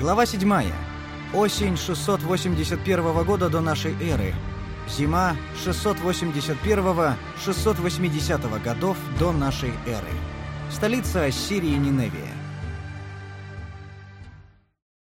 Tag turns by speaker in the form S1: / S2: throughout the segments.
S1: Глава 7. Осень 681 года до нашей эры. Зима 681-680 годов до нашей эры. Столица Ассирии Ниневия.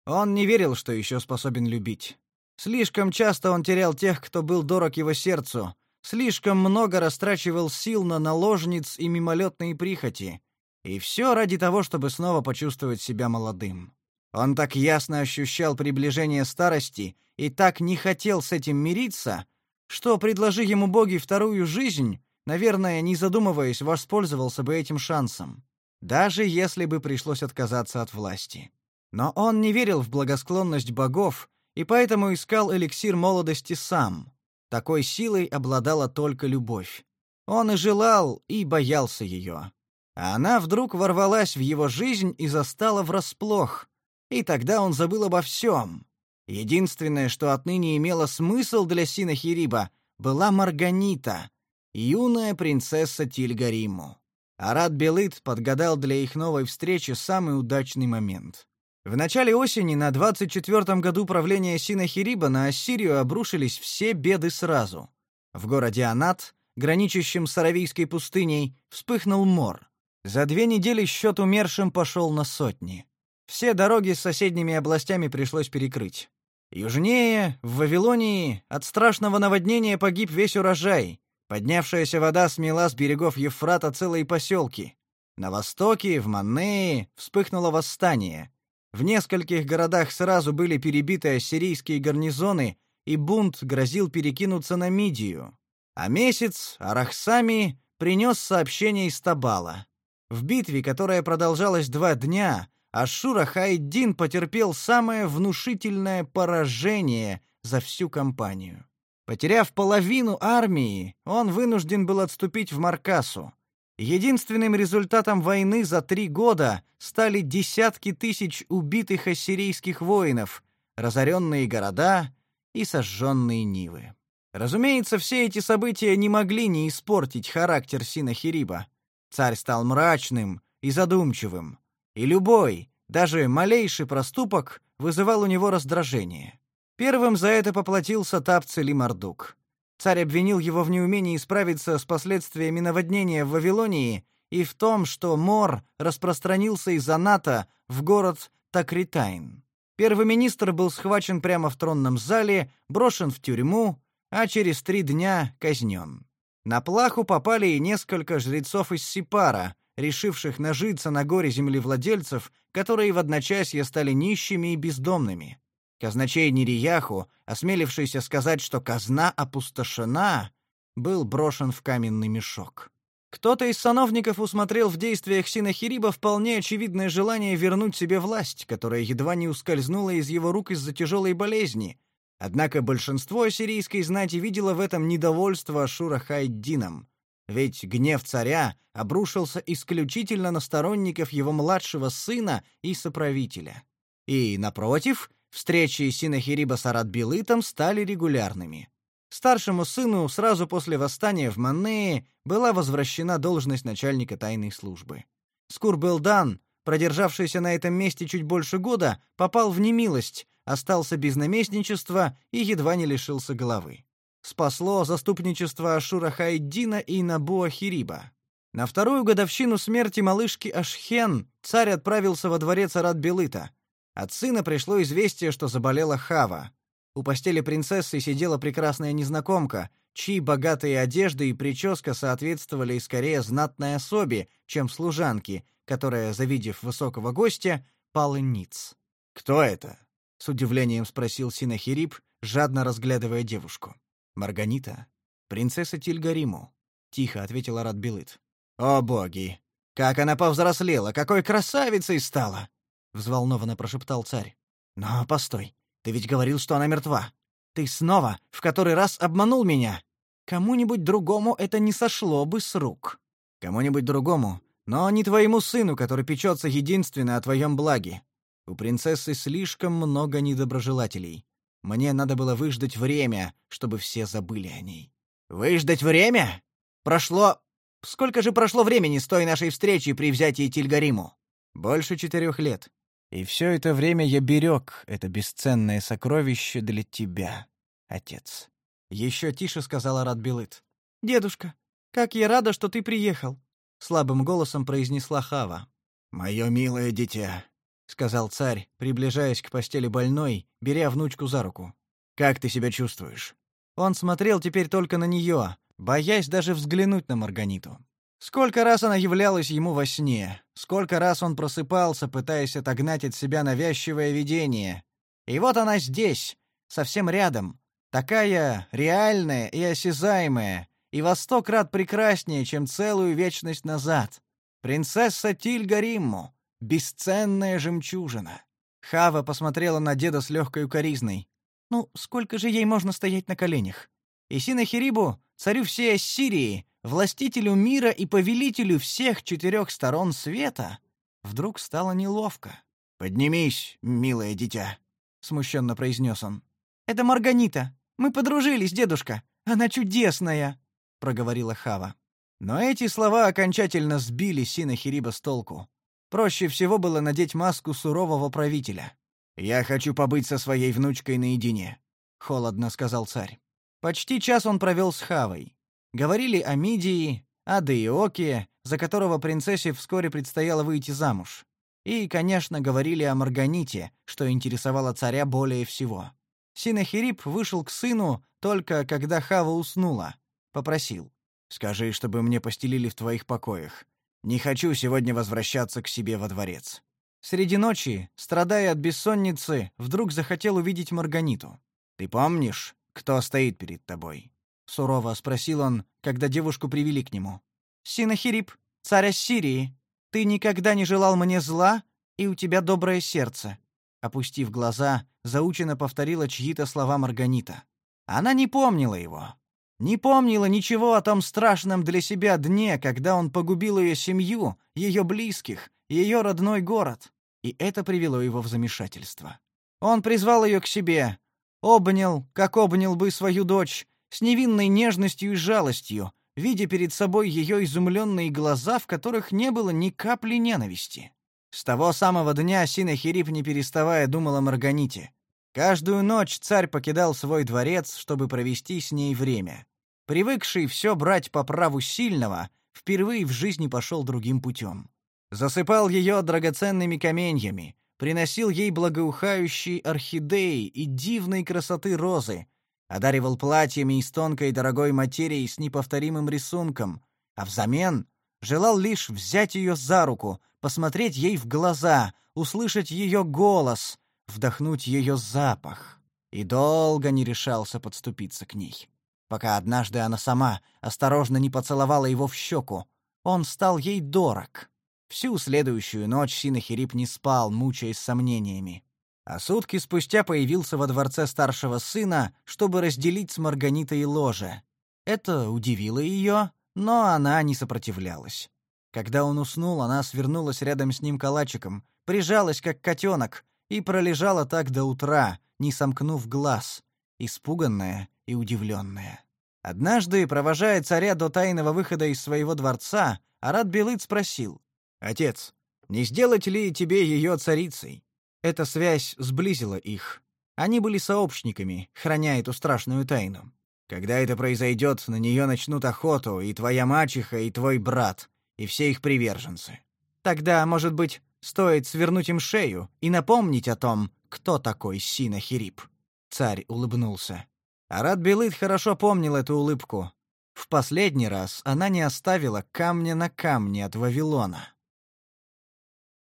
S1: Он не верил, что еще способен любить. Слишком часто он терял тех, кто был дорог его сердцу, слишком много растрачивал сил на наложниц и мимолетные прихоти. И все ради того, чтобы снова почувствовать себя молодым. Он так ясно ощущал приближение старости и так не хотел с этим мириться, что, предложи ему боги вторую жизнь, наверное, не задумываясь, воспользовался бы этим шансом, даже если бы пришлось отказаться от власти. Но он не верил в благосклонность богов и поэтому искал эликсир молодости сам. Такой силой обладала только любовь. Он и желал, и боялся ее. А она вдруг ворвалась в его жизнь и застала врасплох. И тогда он забыл обо всем. Единственное, что отныне имело смысл для Синахириба, была Марганита, юная принцесса Тильгариму. Арат Белыт подгадал для их новой встречи самый удачный момент. В начале осени на 24-м году правления Синахириба на Ассирию обрушились все беды сразу. В городе Анат, граничащем с Аравийской пустыней, вспыхнул мор. За две недели счет умершим пошел на сотни. Все дороги с соседними областями пришлось перекрыть. Южнее, в Вавилонии, от страшного наводнения погиб весь урожай. Поднявшаяся вода смела с берегов Евфрата целые поселки. На востоке, в Маннее, вспыхнуло восстание. В нескольких городах сразу были перебиты ассирийские гарнизоны, и бунт грозил перекинуться на Мидию. А месяц Арахсами принес сообщение из Табала. В битве, которая продолжалась два дня, Ашура Хайдин потерпел самое внушительное поражение за всю кампанию. Потеряв половину армии, он вынужден был отступить в Маркасу. Единственным результатом войны за три года стали десятки тысяч убитых ассирийских воинов, разоренные города и сожженные нивы. Разумеется, все эти события не могли не испортить характер Синахириба. Царь стал мрачным и задумчивым и любой, даже малейший проступок вызывал у него раздражение. Первым за это поплатился Тапцели Мардук. Царь обвинил его в неумении справиться с последствиями наводнения в Вавилонии и в том, что мор распространился из Аната в город Такритайн. Первый министр был схвачен прямо в тронном зале, брошен в тюрьму, а через три дня казнен. На плаху попали и несколько жрецов из Сипара, решивших нажиться на горе землевладельцев, которые в одночасье стали нищими и бездомными. Казначей Нерияху, осмелившийся сказать, что казна опустошена, был брошен в каменный мешок. Кто-то из сановников усмотрел в действиях Синахириба вполне очевидное желание вернуть себе власть, которая едва не ускользнула из его рук из-за тяжелой болезни. Однако большинство сирийской знати видело в этом недовольство Ашура Хайддином. Ведь гнев царя обрушился исключительно на сторонников его младшего сына и соправителя. И, напротив, встречи Синахириба с Арат-Белытом стали регулярными. Старшему сыну сразу после восстания в Маннее была возвращена должность начальника тайной службы. Скурбелдан, продержавшийся на этом месте чуть больше года, попал в немилость, остался без наместничества и едва не лишился головы спасло заступничество Ашура Хайдина и Набуа Хириба. На вторую годовщину смерти малышки Ашхен царь отправился во дворец Арат-Белыта. От сына пришло известие, что заболела Хава. У постели принцессы сидела прекрасная незнакомка, чьи богатые одежды и прическа соответствовали скорее знатной особе, чем служанке, которая, завидев высокого гостя, пала ниц. «Кто это?» — с удивлением спросил Синахирип, жадно разглядывая девушку. Марганита, принцесса Тильгариму, тихо ответила Радбилыт. О боги, как она повзрослела, какой красавицей стала, взволнованно прошептал царь. Но постой, ты ведь говорил, что она мертва. Ты снова в который раз обманул меня. Кому-нибудь другому это не сошло бы с рук. Кому-нибудь другому, но не твоему сыну, который печется единственно о твоем благе. У принцессы слишком много недоброжелателей. Мне надо было выждать время, чтобы все забыли о ней. Выждать время? Прошло... Сколько же прошло времени с той нашей встречи при взятии Тильгариму? Больше четырех лет. И все это время я берег это бесценное сокровище для тебя, отец. Еще тише сказала Радбилыт.
S2: Дедушка, как я рада, что ты приехал, слабым голосом произнесла Хава.
S1: Мое милое дитя, сказал царь, приближаясь к постели больной, беря внучку за руку. Как ты себя чувствуешь? Он смотрел теперь только на нее, боясь даже взглянуть на Марганиту. Сколько раз она являлась ему во сне, сколько раз он просыпался, пытаясь отогнать от себя навязчивое видение. И вот она здесь, совсем рядом, такая реальная и осязаемая, и во сто крат прекраснее, чем целую вечность назад. Принцесса Тильга Римму, бесценная жемчужина. Хава посмотрела на деда с легкой укоризной. Ну, сколько же ей можно стоять на коленях? И Синахирибу, царю всей Ассирии, властителю мира и повелителю всех четырех сторон света, вдруг стало неловко. «Поднимись, милое дитя», — смущенно произнес он.
S2: «Это Марганита. Мы подружились, дедушка. Она чудесная», — проговорила Хава.
S1: Но эти слова окончательно сбили Синахириба с толку. Проще всего было надеть маску сурового правителя. «Я хочу побыть со своей внучкой наедине», — холодно сказал царь. Почти час он провел с Хавой. Говорили о Мидии, о Деиоке, за которого принцессе вскоре предстояло выйти замуж. И, конечно, говорили о Марганите, что интересовало царя более всего. Синахирип вышел к сыну только когда Хава уснула. Попросил. «Скажи, чтобы мне постелили в твоих покоях. Не хочу сегодня возвращаться к себе во дворец». Среди ночи, страдая от бессонницы, вдруг захотел увидеть Марганиту. «Ты помнишь, кто стоит перед тобой?» — сурово спросил он, когда девушку привели к нему.
S2: «Синахирип, царь Ассирии, ты никогда не желал мне зла, и у тебя доброе сердце». Опустив глаза, заученно повторила чьи-то слова Марганита. Она не помнила его. Не помнила ничего о том страшном для себя дне, когда он погубил ее семью, ее близких, ее родной город и это привело его в замешательство. Он призвал ее к себе, обнял, как обнял бы свою дочь, с невинной нежностью и жалостью, видя перед собой ее изумленные глаза, в которых не было ни капли ненависти. С того самого дня Синахирип, не переставая, думал о Марганите. Каждую ночь царь покидал свой дворец, чтобы провести с ней время. Привыкший все брать по праву сильного, впервые в жизни пошел другим путем засыпал ее драгоценными каменьями, приносил ей благоухающие орхидеи и дивной красоты розы, одаривал платьями из тонкой дорогой материи с неповторимым рисунком, а взамен желал лишь взять ее за руку, посмотреть ей в глаза, услышать ее голос, вдохнуть ее запах. И долго не решался подступиться к ней. Пока однажды она сама осторожно не поцеловала его в щеку, он стал ей дорог. Всю следующую ночь Синахирип не спал, мучаясь сомнениями. А сутки спустя появился во дворце старшего сына, чтобы разделить с Марганитой ложе. Это удивило ее, но она не сопротивлялась. Когда он уснул, она свернулась рядом с ним калачиком, прижалась как котенок и пролежала так до утра, не сомкнув глаз, испуганная и удивленная. Однажды, провожая царя до тайного выхода из своего дворца, Арат Белыт спросил: Отец, не сделать ли тебе ее царицей? Эта связь сблизила их. Они были сообщниками, храня эту страшную тайну. Когда это произойдет, на нее начнут охоту и твоя мачеха, и твой брат, и все их приверженцы. Тогда, может быть, стоит свернуть им шею и напомнить о том, кто такой Синахирип. Царь улыбнулся. Арат Белыт хорошо помнил эту улыбку. В последний раз она не оставила камня на камне от Вавилона.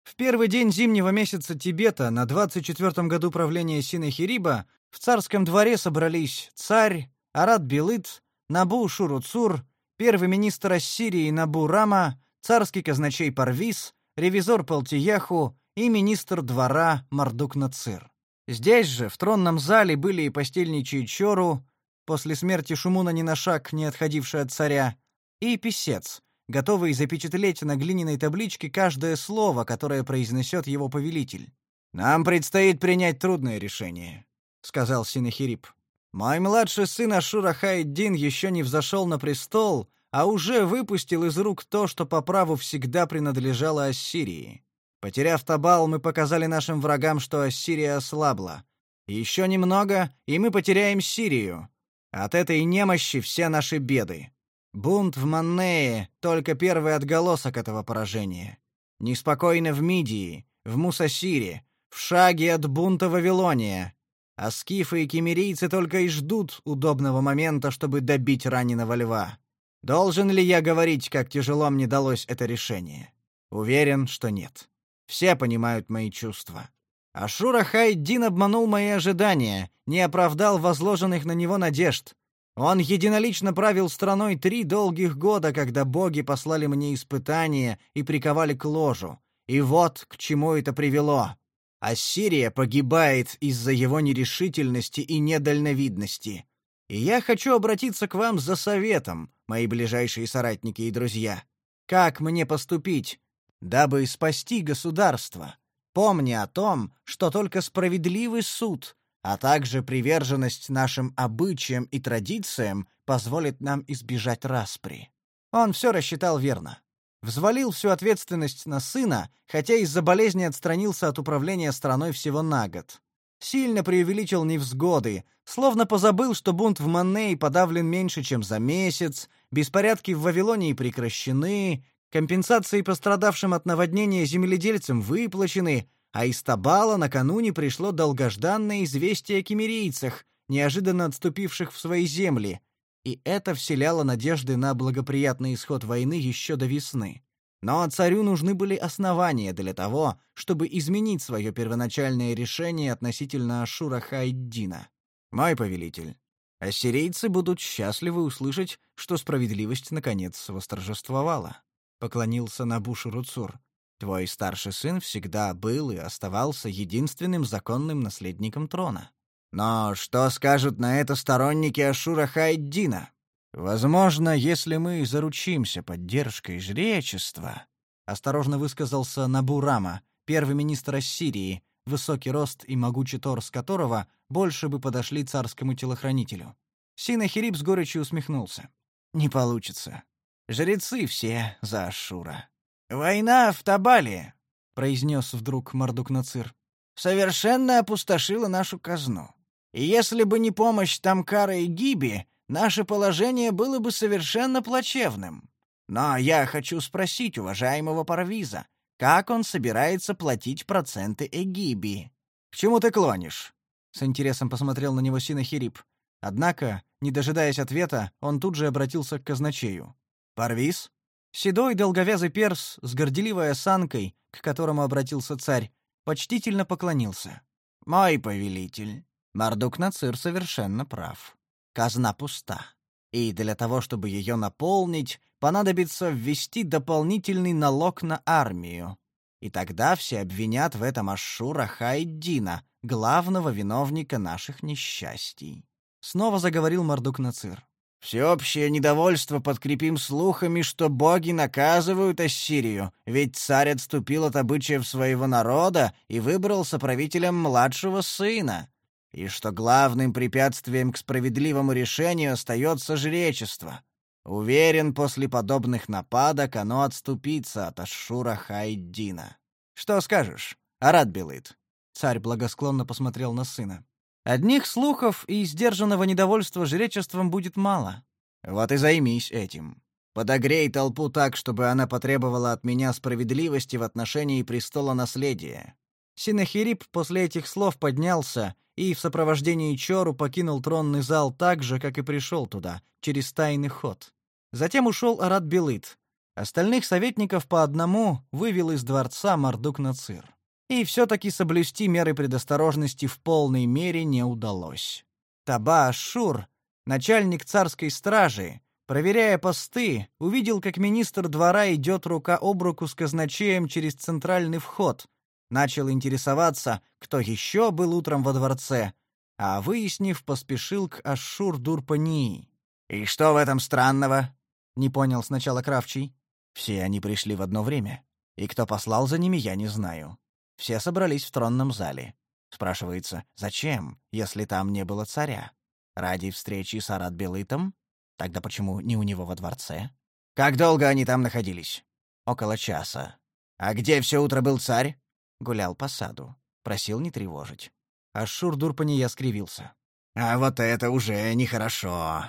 S2: В первый день зимнего месяца Тибета на 24-м году правления Синахириба в царском дворе собрались царь Арат Белыт, Набу Шуруцур, первый министр Ассирии Набу Рама, царский казначей Парвис, ревизор Палтияху и министр двора Мардук Нацир. Здесь же, в тронном зале, были и постельничий Чору, после смерти Шумуна ни на шаг не отходивший от царя, и писец, готовый запечатлеть на глиняной табличке каждое слово, которое произнесет его повелитель. «Нам предстоит принять трудное решение», — сказал Синахирип. «Мой младший сын Ашура Хайддин еще не взошел на престол, а уже выпустил из рук то, что по праву всегда принадлежало Ассирии.
S1: Потеряв Табал, мы показали нашим врагам, что Ассирия ослабла. Еще немного, и мы потеряем Сирию. От этой немощи все наши беды. Бунт в Маннее — только первый отголосок этого поражения. Неспокойно в Мидии, в Мусасире, в шаге от бунта Вавилония. А скифы и кемерийцы только и ждут удобного момента, чтобы добить раненого льва. Должен ли я говорить, как тяжело мне далось это решение? Уверен, что нет. Все понимают мои чувства. Ашура Хайдин обманул мои ожидания, не оправдал возложенных на него надежд. Он единолично правил страной три долгих года, когда боги послали мне испытания и приковали к ложу. И вот к чему это привело. Ассирия погибает из-за его нерешительности и недальновидности. И я хочу обратиться к вам за советом, мои ближайшие соратники и друзья. Как мне поступить, дабы спасти государство, помня о том, что только справедливый суд, а также приверженность нашим обычаям и традициям позволит нам избежать распри. Он все рассчитал верно. Взвалил всю ответственность на сына, хотя из-за болезни отстранился от управления страной всего на год. Сильно преувеличил невзгоды, словно позабыл, что бунт в Маннее подавлен меньше, чем за месяц, беспорядки в Вавилонии прекращены, Компенсации пострадавшим от наводнения земледельцам выплачены, а из Табала накануне пришло долгожданное известие о кемерийцах, неожиданно отступивших в свои земли, и это вселяло надежды на благоприятный исход войны еще до весны. Но царю нужны были основания для того, чтобы изменить свое первоначальное решение относительно Ашура Хайддина. «Мой повелитель, ассирийцы будут счастливы услышать, что справедливость наконец восторжествовала» поклонился Набуш-Руцур. Твой старший сын всегда был и оставался единственным законным наследником трона. Но что скажут на это сторонники Ашура Хайддина? Возможно, если мы заручимся поддержкой жречества, осторожно высказался Набурама, первый министр Ассирии, высокий рост и могучий торс которого больше бы подошли царскому телохранителю. Синахирип с горечью усмехнулся. Не получится. Жрецы все за Ашура. «Война в Табале», — произнес вдруг Мардук-Нацир, — «совершенно опустошила нашу казну. И если бы не помощь Тамкара и Гиби, наше положение было бы совершенно плачевным. Но я хочу спросить уважаемого Парвиза, как он собирается платить проценты Эгиби?» «К чему ты клонишь?» — с интересом посмотрел на него Синахирип. Однако, не дожидаясь ответа, он тут же обратился к казначею. Парвиз? Седой долговязый перс с горделивой осанкой, к которому обратился царь, почтительно поклонился. «Мой повелитель, Мардук-Нацир совершенно прав. Казна пуста. И для того, чтобы ее наполнить, понадобится ввести дополнительный налог на армию. И тогда все обвинят в этом Ашура Хайддина, главного виновника наших несчастий». Снова заговорил Мардук-Нацир. Всеобщее недовольство подкрепим слухами, что боги наказывают Ассирию, ведь царь отступил от обычаев своего народа и выбрал соправителем младшего сына, и что главным препятствием к справедливому решению остается жречество. Уверен, после подобных нападок оно отступится от Ашура Хайддина. Что скажешь, Арат Белыт? Царь благосклонно посмотрел на сына. Одних слухов и сдержанного недовольства жречеством будет мало. Вот и займись этим. Подогрей толпу так, чтобы она потребовала от меня справедливости в отношении престола наследия. Синахирип после этих слов поднялся и в сопровождении Чору покинул тронный зал так же, как и пришел туда, через тайный ход. Затем ушел Арат Белыт. Остальных советников по одному вывел из дворца Мардук-Нацир. И все-таки соблюсти меры предосторожности в полной мере не удалось. Таба Ашур, начальник царской стражи, проверяя посты, увидел, как министр двора идет рука об руку с казначеем через центральный вход, начал интересоваться, кто еще был утром во дворце, а, выяснив, поспешил к Ашур-Дурпании. «И что в этом странного?» — не понял сначала Кравчий. «Все они пришли в одно время, и кто послал за ними, я не знаю. Все собрались в тронном зале. Спрашивается, зачем, если там не было царя? Ради встречи с Арат Белытом? Тогда почему не у него во дворце? Как долго они там находились? Около часа. «А где все утро был царь?»
S2: «Гулял по саду. Просил не тревожить». Ашур Дурпания скривился.
S1: «А вот это уже нехорошо.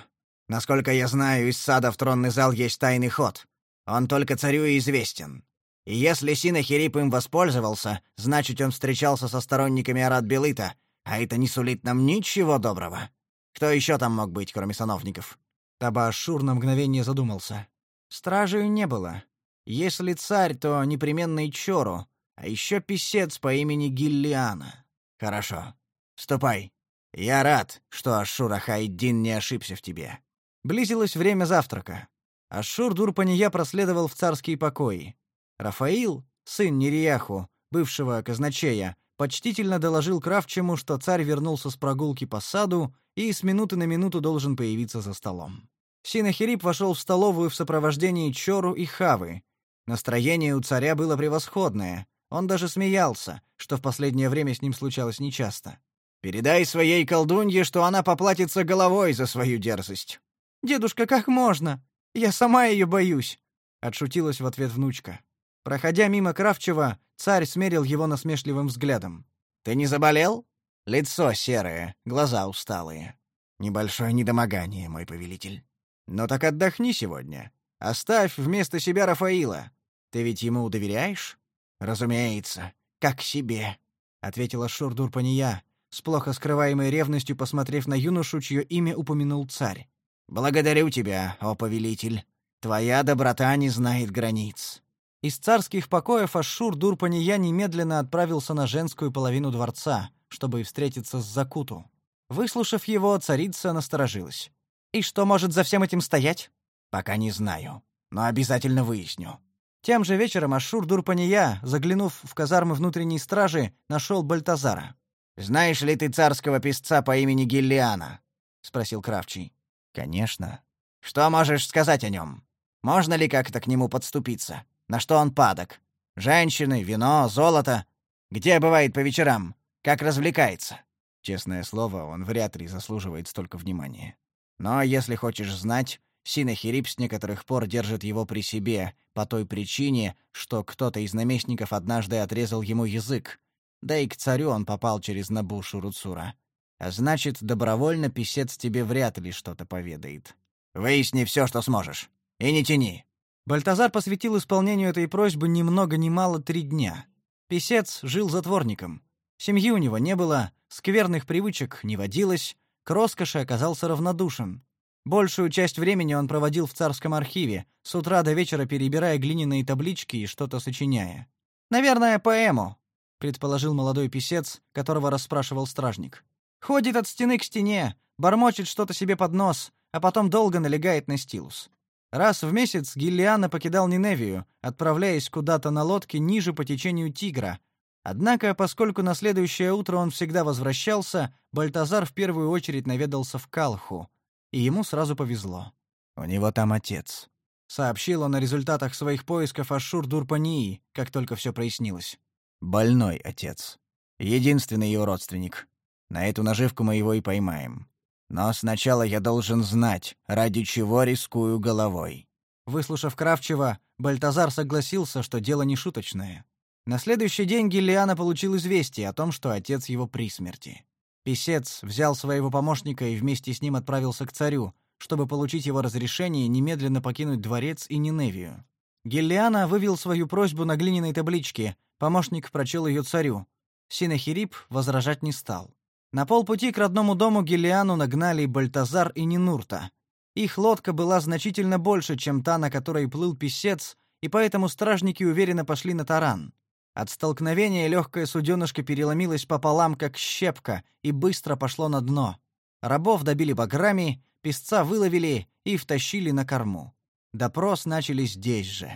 S1: Насколько я знаю, из сада в тронный зал есть тайный ход. Он только царю и известен. И если Синахирип им воспользовался, значит, он встречался со сторонниками Арат-Белыта, а это не сулит нам ничего доброго. Кто еще там мог быть, кроме сановников?»
S2: Таба-Ашур на мгновение задумался. «Стражей не было. Если царь, то непременно и Чору, а еще писец по имени Гиллиана».
S1: «Хорошо. Ступай. Я рад, что Ашур Ахайдин не ошибся в тебе».
S2: Близилось время завтрака. Ашур Дурпания проследовал в царские покои. Рафаил, сын Нерияху, бывшего казначея, почтительно доложил Кравчему, что царь вернулся с прогулки по саду и с минуты на минуту должен появиться за столом. Синахирип вошел в столовую в сопровождении Чору и Хавы. Настроение у царя было превосходное. Он даже смеялся, что в последнее время с ним случалось нечасто.
S1: «Передай своей колдунье, что она поплатится головой за свою дерзость».
S2: «Дедушка, как можно? Я сама ее боюсь», — отшутилась в ответ внучка. Проходя мимо Кравчева, царь смерил его насмешливым взглядом.
S1: «Ты не заболел? Лицо серое, глаза усталые. Небольшое недомогание, мой повелитель. Но так отдохни сегодня. Оставь вместо себя Рафаила. Ты ведь ему доверяешь?» «Разумеется, как себе», — ответила Шурдурпания, с плохо скрываемой ревностью посмотрев на юношу, чье имя упомянул царь. «Благодарю тебя, о повелитель. Твоя доброта не знает границ».
S2: Из царских покоев Ашур Дурпания немедленно отправился на женскую половину дворца, чтобы встретиться с Закуту. Выслушав его, царица насторожилась. «И что может за всем этим стоять?»
S1: «Пока не знаю, но обязательно выясню».
S2: Тем же вечером Ашур Дурпания, заглянув в казармы внутренней стражи, нашел Бальтазара.
S1: «Знаешь ли ты царского писца по имени Гиллиана?» — спросил Кравчий.
S2: «Конечно».
S1: «Что можешь сказать о нем? Можно ли как-то к нему подступиться?» На что он падок? Женщины, вино, золото. Где бывает по вечерам? Как развлекается? Честное слово, он вряд ли заслуживает столько внимания. Но если хочешь знать, Синахирип с некоторых пор держит его при себе по той причине, что кто-то из наместников однажды отрезал ему язык. Да и к царю он попал через Набушу Руцура. А значит, добровольно писец тебе вряд ли что-то поведает. Выясни все, что сможешь. И не тяни.
S2: Бальтазар посвятил исполнению этой просьбы ни много ни мало три дня. Песец жил затворником. Семьи у него не было, скверных привычек не водилось, к роскоши оказался равнодушен. Большую часть времени он проводил в царском архиве, с утра до вечера перебирая глиняные таблички и что-то сочиняя. «Наверное, поэму», — предположил молодой писец, которого расспрашивал стражник. «Ходит от стены к стене, бормочет что-то себе под нос, а потом долго налегает на стилус. Раз в месяц Гиллиана покидал Ниневию, отправляясь куда-то на лодке ниже по течению Тигра. Однако, поскольку на следующее утро он всегда возвращался, Бальтазар в первую очередь наведался в Калху, и ему сразу повезло.
S1: «У него там отец», —
S2: сообщил он о результатах своих поисков Ашур Дурпании, как только все прояснилось.
S1: «Больной отец. Единственный его родственник. На эту наживку мы его и поймаем. Но сначала я должен знать, ради чего рискую головой».
S2: Выслушав Кравчева, Бальтазар согласился, что дело не шуточное. На следующий день Гиллиана получил известие о том, что отец его при смерти. Песец взял своего помощника и вместе с ним отправился к царю, чтобы получить его разрешение немедленно покинуть дворец и Ниневию. Гиллиана вывел свою просьбу на глиняной табличке, помощник прочел ее царю. Синахирип возражать не стал. На полпути к родному дому Гелиану нагнали Бальтазар и Нинурта. Их лодка была значительно больше, чем та, на которой плыл писец, и поэтому стражники уверенно пошли на таран. От столкновения легкое суденышко переломилось пополам, как щепка, и быстро пошло на дно. Рабов добили баграми, песца выловили и втащили на корму. Допрос начали здесь же.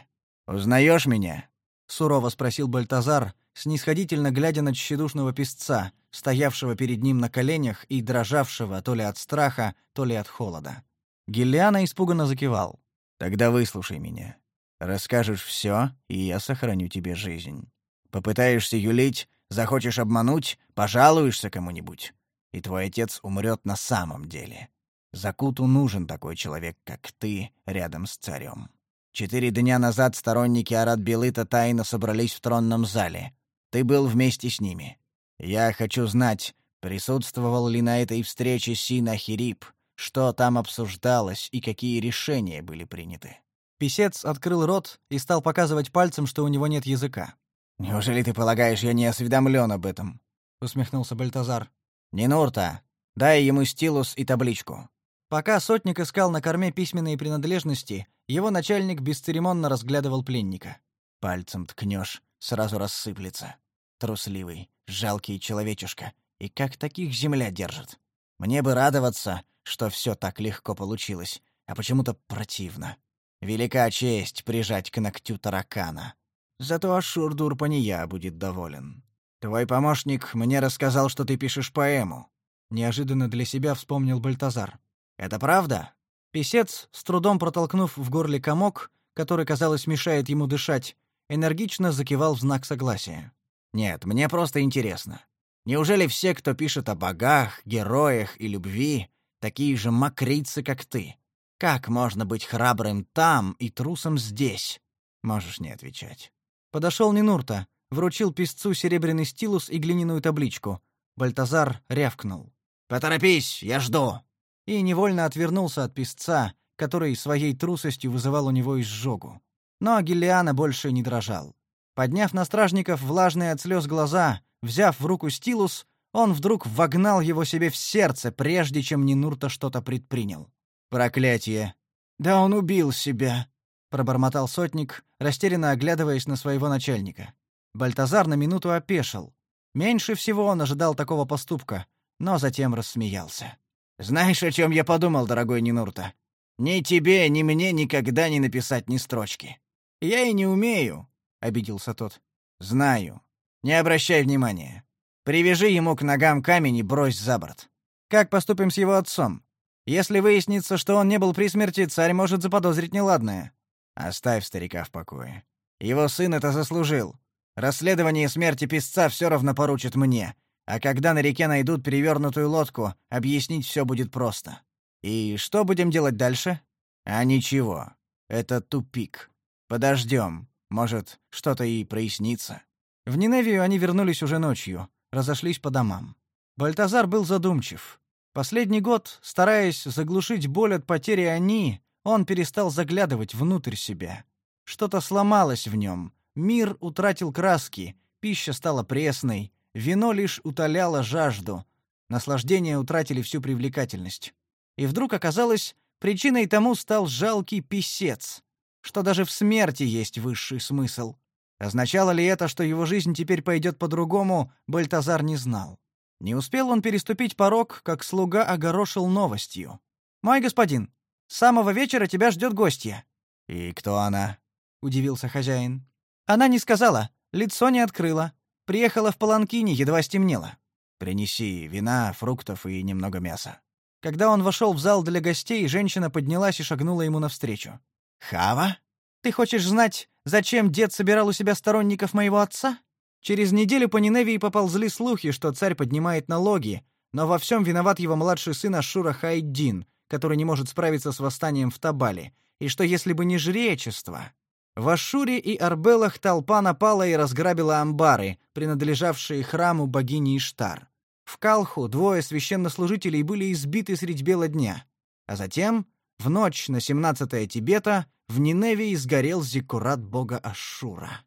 S1: «Узнаешь меня?»
S2: — сурово спросил Бальтазар, снисходительно глядя на тщедушного песца, стоявшего перед ним на коленях и дрожавшего то ли от страха, то ли от холода. Гелиана испуганно закивал.
S1: «Тогда выслушай меня. Расскажешь все, и я сохраню тебе жизнь. Попытаешься юлить, захочешь обмануть, пожалуешься кому-нибудь, и твой отец умрет на самом деле. Закуту нужен такой человек, как ты, рядом с царем». Четыре дня назад сторонники Арат-Белыта тайно собрались в тронном зале. Ты был вместе с ними. Я хочу знать, присутствовал ли на этой встрече Сина Хирип, что там обсуждалось и какие решения были приняты.
S2: Писец открыл рот и стал показывать пальцем, что у него нет языка.
S1: «Неужели ты полагаешь, я не осведомлен об этом?»
S2: — усмехнулся Бальтазар.
S1: «Нинурта, дай ему стилус и табличку».
S2: Пока сотник искал на корме письменные принадлежности, его начальник бесцеремонно разглядывал пленника.
S1: «Пальцем ткнешь, сразу рассыплется. Трусливый, жалкий человечишка. И как таких земля держит? Мне бы радоваться, что все так легко получилось, а почему-то противно. Велика честь прижать к ногтю таракана. Зато Ашур Дурпания будет доволен. Твой помощник мне рассказал, что ты пишешь поэму.
S2: Неожиданно для себя вспомнил Бальтазар.
S1: Это правда?
S2: Песец, с трудом протолкнув в горле комок, который, казалось, мешает ему дышать, энергично закивал в знак согласия.
S1: Нет, мне просто интересно. Неужели все, кто пишет о богах, героях и любви, такие же мокрицы, как ты? Как можно быть храбрым там и трусом здесь? Можешь не отвечать.
S2: Подошел Нинурта, вручил писцу серебряный стилус и глиняную табличку. Бальтазар рявкнул:
S1: "Поторопись, я жду".
S2: И невольно отвернулся от писца, который своей трусостью вызывал у него изжогу. Но Гиллиана больше не дрожал. Подняв на стражников влажные от слез глаза, взяв в руку стилус, он вдруг вогнал его себе в сердце, прежде чем Нинурта что-то предпринял.
S1: Проклятие.
S2: Да он убил себя, пробормотал сотник, растерянно оглядываясь на своего начальника. Бальтазар на минуту опешил. Меньше всего он ожидал такого поступка, но затем рассмеялся.
S1: Знаешь, о чем я подумал, дорогой Нинурта? Ни тебе, ни мне никогда не написать ни строчки. Я и не умею, обиделся тот. Знаю. Не обращай внимания. Привяжи ему к ногам камень и брось за борт.
S2: Как поступим с его отцом? Если выяснится, что он не был при смерти, царь может заподозрить неладное.
S1: Оставь старика в покое. Его сын это заслужил. Расследование смерти писца все равно поручат мне. А когда на реке найдут перевернутую лодку, объяснить все будет просто. И что будем делать дальше? А ничего. Это тупик. Подождем. Может, что-то и прояснится.
S2: В Ниневию они вернулись уже ночью, разошлись по домам. Бальтазар был задумчив. Последний год, стараясь заглушить боль от потери Ани, он перестал заглядывать внутрь себя. Что-то сломалось в нем. Мир утратил краски, пища стала пресной, вино лишь утоляло жажду. Наслаждения утратили всю привлекательность. И вдруг оказалось, причиной тому стал жалкий писец, что даже в смерти есть высший смысл. Означало ли это, что его жизнь теперь пойдет по-другому, Бальтазар не знал. Не успел он переступить порог, как слуга огорошил новостью. «Мой господин, с самого вечера тебя ждет гостья».
S1: «И кто она?»
S2: — удивился хозяин. «Она не сказала, лицо не открыла. Приехала в Паланкине, едва стемнело».
S1: «Принеси вина, фруктов и немного мяса».
S2: Когда он вошел в зал для гостей, женщина поднялась и шагнула ему навстречу.
S1: «Хава?
S2: Ты хочешь знать, зачем дед собирал у себя сторонников моего отца?» Через неделю по Ниневии поползли слухи, что царь поднимает налоги, но во всем виноват его младший сын Ашура Хайддин, который не может справиться с восстанием в Табале, и что если бы не жречество... В Ашуре и Арбелах толпа напала и разграбила амбары, принадлежавшие храму богини Иштар. В Калху двое священнослужителей были избиты средь бела дня. А затем, в ночь на 17 Тибета, в Ниневии сгорел зиккурат бога Ашура.